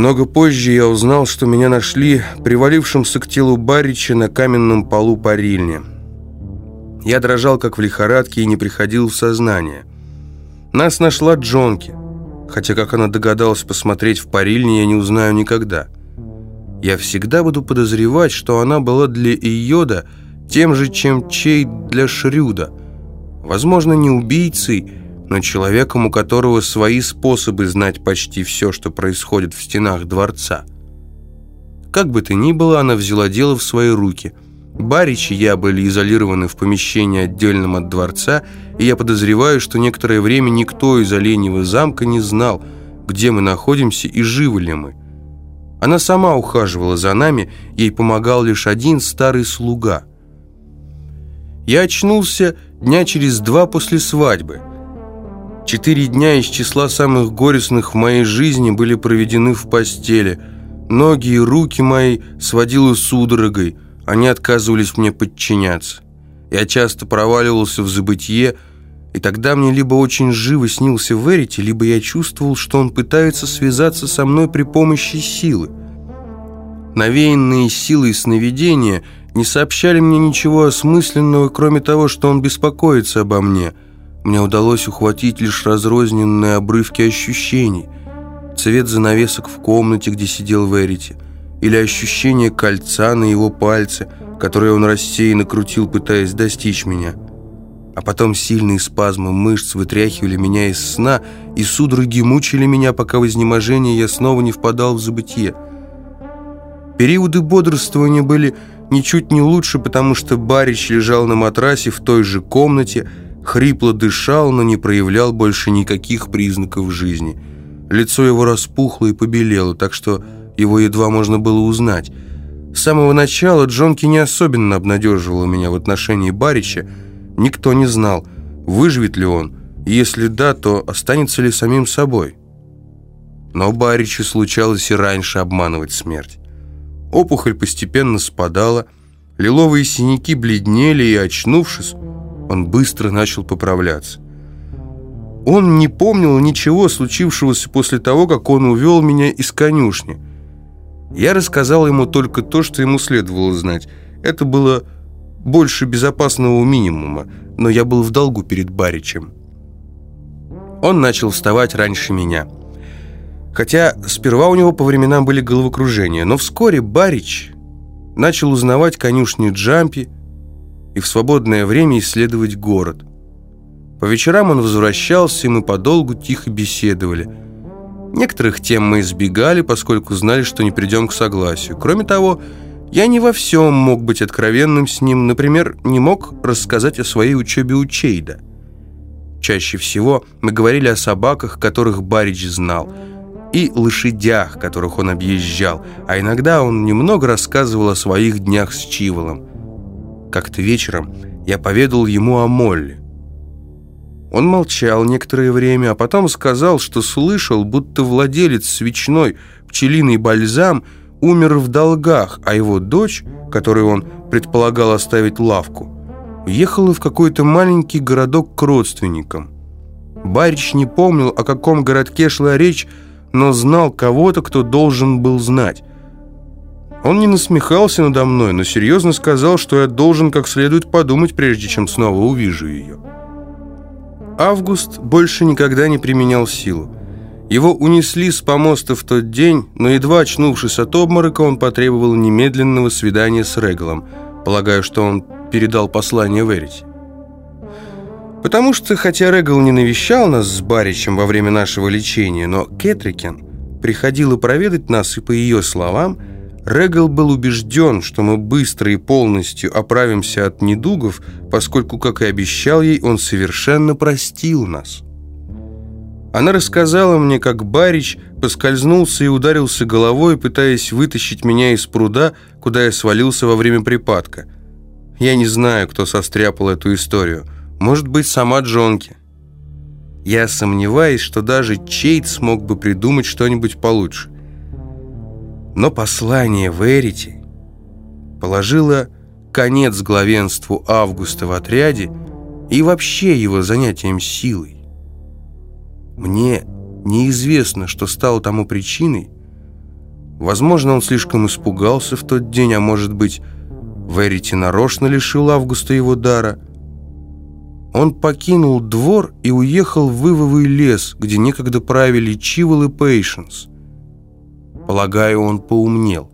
Много позже я узнал, что меня нашли привалившимся к телу Барича на каменном полу парильни. Я дрожал, как в лихорадке, и не приходил в сознание. Нас нашла Джонки, хотя как она догадалась посмотреть в парильне, я не узнаю никогда. Я всегда буду подозревать, что она была для Иода тем же, чем Чей для Шрюда. Возможно, не убийцей, но человеком, у которого свои способы знать почти все, что происходит в стенах дворца. Как бы то ни было, она взяла дело в свои руки. Барич и я были изолированы в помещении отдельном от дворца, и я подозреваю, что некоторое время никто из Оленьего замка не знал, где мы находимся и живы ли мы. Она сама ухаживала за нами, ей помогал лишь один старый слуга. Я очнулся дня через два после свадьбы – Четыре дня из числа самых горестных в моей жизни были проведены в постели. Ноги и руки мои сводило судорогой, они отказывались мне подчиняться. Я часто проваливался в забытье, и тогда мне либо очень живо снился Верити, либо я чувствовал, что он пытается связаться со мной при помощи силы. Навеянные силой сновидения не сообщали мне ничего осмысленного, кроме того, что он беспокоится обо мне – мне удалось ухватить лишь разрозненные обрывки ощущений. Цвет занавесок в комнате, где сидел Верити, или ощущение кольца на его пальце, которое он рассеянно крутил, пытаясь достичь меня. А потом сильные спазмы мышц вытряхивали меня из сна, и судороги мучили меня, пока в изнеможении я снова не впадал в забытье. Периоды бодрствования были ничуть не лучше, потому что Барич лежал на матрасе в той же комнате, Хрипло дышал, но не проявлял больше никаких признаков жизни. Лицо его распухло и побелело, так что его едва можно было узнать. С самого начала Джонки не особенно обнадеживала меня в отношении Барича. Никто не знал, выживет ли он, если да, то останется ли самим собой. Но Баричу случалось и раньше обманывать смерть. Опухоль постепенно спадала, лиловые синяки бледнели, и, очнувшись, он быстро начал поправляться. Он не помнил ничего случившегося после того, как он увел меня из конюшни. Я рассказал ему только то, что ему следовало знать. Это было больше безопасного минимума, но я был в долгу перед Баричем. Он начал вставать раньше меня. Хотя сперва у него по временам были головокружения, но вскоре Барич начал узнавать конюшню Джампи, и в свободное время исследовать город. По вечерам он возвращался, и мы подолгу тихо беседовали. Некоторых тем мы избегали, поскольку знали, что не придем к согласию. Кроме того, я не во всем мог быть откровенным с ним, например, не мог рассказать о своей учебе у Чейда. Чаще всего мы говорили о собаках, которых Барич знал, и лошадях, которых он объезжал, а иногда он немного рассказывал о своих днях с Чиволом. Как-то вечером я поведал ему о Молле. Он молчал некоторое время, а потом сказал, что слышал, будто владелец свечной пчелиный бальзам умер в долгах, а его дочь, которой он предполагал оставить лавку, уехала в какой-то маленький городок к родственникам. Барич не помнил, о каком городке шла речь, но знал кого-то, кто должен был знать. Он не насмехался надо мной, но серьезно сказал, что я должен как следует подумать, прежде чем снова увижу ее. Август больше никогда не применял силу. Его унесли с помоста в тот день, но едва очнувшись от обморока, он потребовал немедленного свидания с Реглом, полагая, что он передал послание Верите. Потому что, хотя Регл не навещал нас с Баричем во время нашего лечения, но Кетрикен приходила проведать нас, и по ее словам – Регал был убежден, что мы быстро и полностью оправимся от недугов, поскольку, как и обещал ей, он совершенно простил нас. Она рассказала мне, как Барич поскользнулся и ударился головой, пытаясь вытащить меня из пруда, куда я свалился во время припадка. Я не знаю, кто состряпал эту историю. Может быть, сама Джонки. Я сомневаюсь, что даже Чейт смог бы придумать что-нибудь получше. Но послание Верити положило конец главенству Августа в отряде и вообще его занятиям силой. Мне неизвестно, что стало тому причиной, Возможно, он слишком испугался в тот день, а может быть, Верити нарочно лишил Августа его дара. Он покинул двор и уехал в Вывовый лес, где некогда правили Чивол и Пейшенс. Полагаю, он поумнел.